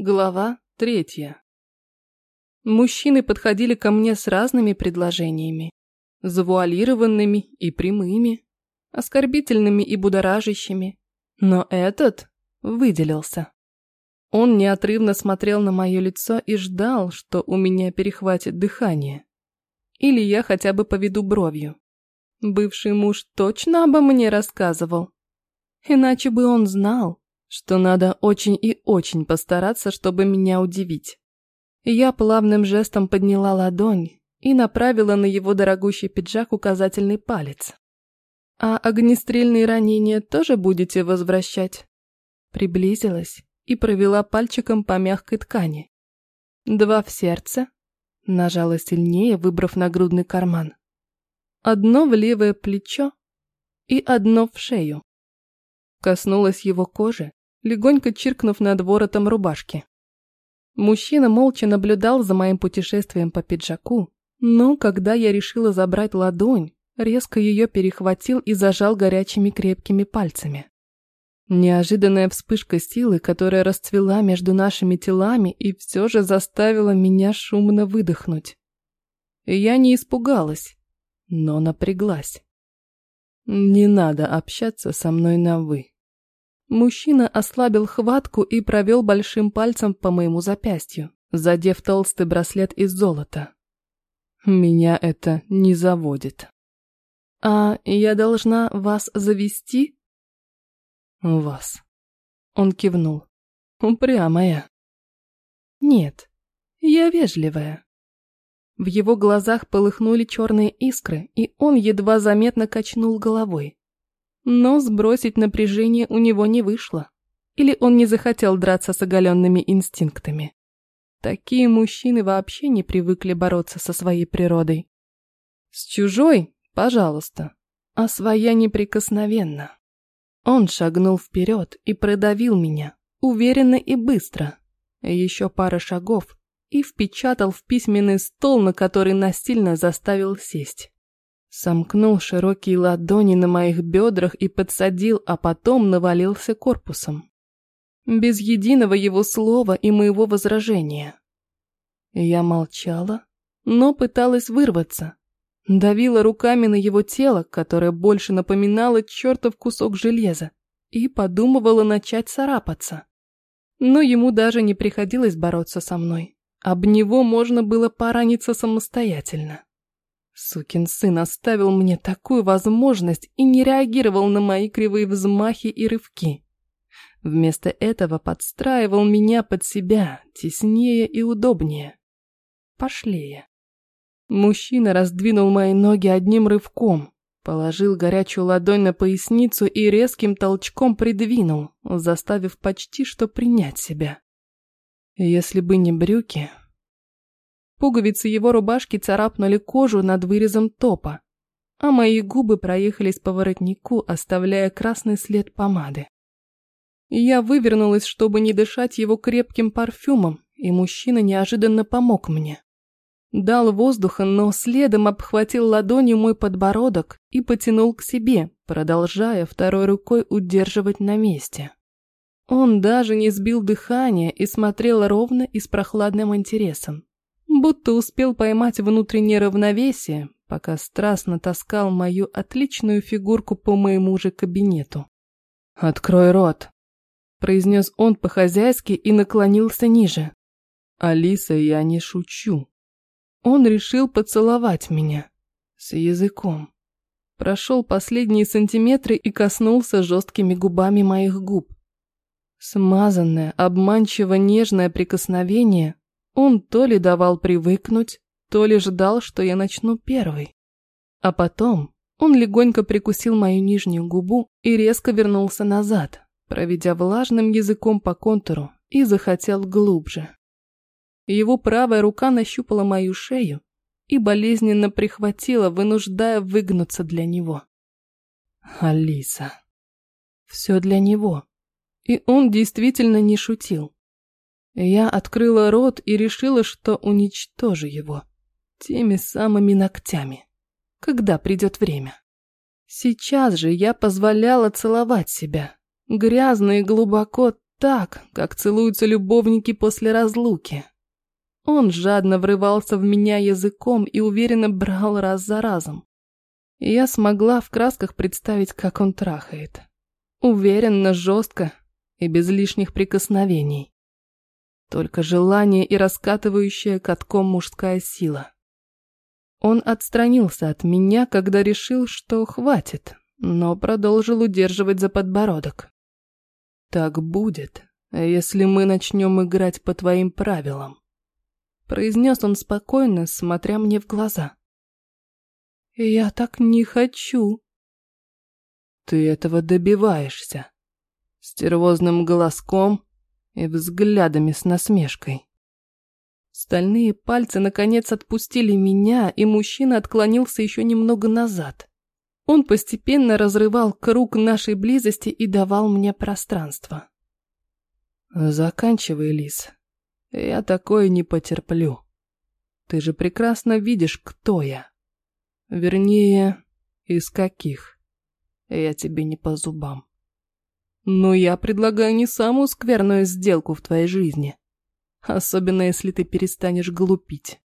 Глава третья. Мужчины подходили ко мне с разными предложениями. Завуалированными и прямыми, оскорбительными и будоражащими. Но этот выделился. Он неотрывно смотрел на мое лицо и ждал, что у меня перехватит дыхание. Или я хотя бы поведу бровью. Бывший муж точно обо мне рассказывал. Иначе бы он знал, что надо очень и очень постараться, чтобы меня удивить. Я плавным жестом подняла ладонь и направила на его дорогущий пиджак указательный палец. «А огнестрельные ранения тоже будете возвращать?» Приблизилась и провела пальчиком по мягкой ткани. Два в сердце, нажала сильнее, выбрав нагрудный карман. Одно в левое плечо и одно в шею. Коснулась его кожи, легонько чиркнув над воротом рубашки. Мужчина молча наблюдал за моим путешествием по пиджаку, но когда я решила забрать ладонь, резко ее перехватил и зажал горячими крепкими пальцами. Неожиданная вспышка силы, которая расцвела между нашими телами и все же заставила меня шумно выдохнуть. Я не испугалась, но напряглась. Не надо общаться со мной на «вы». Мужчина ослабил хватку и провел большим пальцем по моему запястью, задев толстый браслет из золота. Меня это не заводит. А я должна вас завести? Вас. Он кивнул. Упрямая. Нет, я вежливая. В его глазах полыхнули черные искры, и он едва заметно качнул головой. Но сбросить напряжение у него не вышло. Или он не захотел драться с оголенными инстинктами. Такие мужчины вообще не привыкли бороться со своей природой. С чужой, пожалуйста, а своя неприкосновенна. Он шагнул вперед и продавил меня, уверенно и быстро. Еще пара шагов и впечатал в письменный стол, на который насильно заставил сесть. Сомкнул широкие ладони на моих бедрах и подсадил, а потом навалился корпусом. Без единого его слова и моего возражения. Я молчала, но пыталась вырваться. Давила руками на его тело, которое больше напоминало чертов кусок железа, и подумывала начать царапаться. Но ему даже не приходилось бороться со мной. Об него можно было пораниться самостоятельно. Сукин сын оставил мне такую возможность и не реагировал на мои кривые взмахи и рывки. Вместо этого подстраивал меня под себя, теснее и удобнее. Пошлее. Мужчина раздвинул мои ноги одним рывком, положил горячую ладонь на поясницу и резким толчком придвинул, заставив почти что принять себя. Если бы не брюки, Пуговицы его рубашки царапнули кожу над вырезом топа, а мои губы проехались по воротнику, оставляя красный след помады. Я вывернулась, чтобы не дышать его крепким парфюмом, и мужчина неожиданно помог мне. Дал воздуха, но следом обхватил ладонью мой подбородок и потянул к себе, продолжая второй рукой удерживать на месте. Он даже не сбил дыхание и смотрел ровно и с прохладным интересом будто успел поймать внутреннее равновесие, пока страстно таскал мою отличную фигурку по моему же кабинету. «Открой рот», – произнес он по-хозяйски и наклонился ниже. «Алиса, я не шучу». Он решил поцеловать меня. С языком. Прошел последние сантиметры и коснулся жесткими губами моих губ. Смазанное, обманчиво нежное прикосновение он то ли давал привыкнуть, то ли ждал, что я начну первой. А потом он легонько прикусил мою нижнюю губу и резко вернулся назад, проведя влажным языком по контуру и захотел глубже. Его правая рука нащупала мою шею и болезненно прихватила, вынуждая выгнуться для него. Алиса. Все для него. И он действительно не шутил. Я открыла рот и решила, что уничтожу его. Теми самыми ногтями. Когда придет время. Сейчас же я позволяла целовать себя. Грязно и глубоко, так, как целуются любовники после разлуки. Он жадно врывался в меня языком и уверенно брал раз за разом. Я смогла в красках представить, как он трахает. Уверенно, жестко и без лишних прикосновений. Только желание и раскатывающая катком мужская сила. Он отстранился от меня, когда решил, что хватит, но продолжил удерживать за подбородок. «Так будет, если мы начнем играть по твоим правилам», произнес он спокойно, смотря мне в глаза. «Я так не хочу». «Ты этого добиваешься», стервозным голоском и взглядами с насмешкой. Стальные пальцы наконец отпустили меня, и мужчина отклонился еще немного назад. Он постепенно разрывал круг нашей близости и давал мне пространство. «Заканчивай, Лис. Я такое не потерплю. Ты же прекрасно видишь, кто я. Вернее, из каких. Я тебе не по зубам. Но я предлагаю не самую скверную сделку в твоей жизни. Особенно, если ты перестанешь глупить.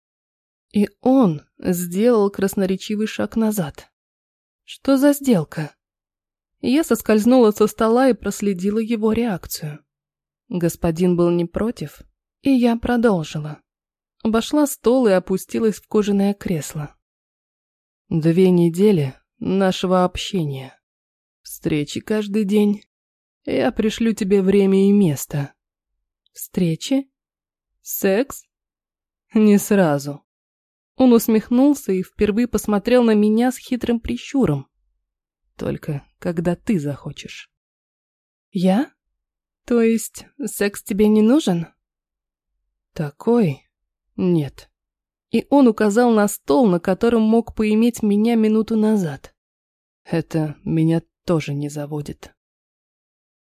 И он сделал красноречивый шаг назад. Что за сделка? Я соскользнула со стола и проследила его реакцию. Господин был не против, и я продолжила. Обошла стол и опустилась в кожаное кресло. Две недели нашего общения. Встречи каждый день, я пришлю тебе время и место. Встречи? Секс? Не сразу. Он усмехнулся и впервые посмотрел на меня с хитрым прищуром. Только когда ты захочешь. Я? То есть секс тебе не нужен? Такой? Нет. И он указал на стол, на котором мог поиметь меня минуту назад. Это меня тоже не заводит.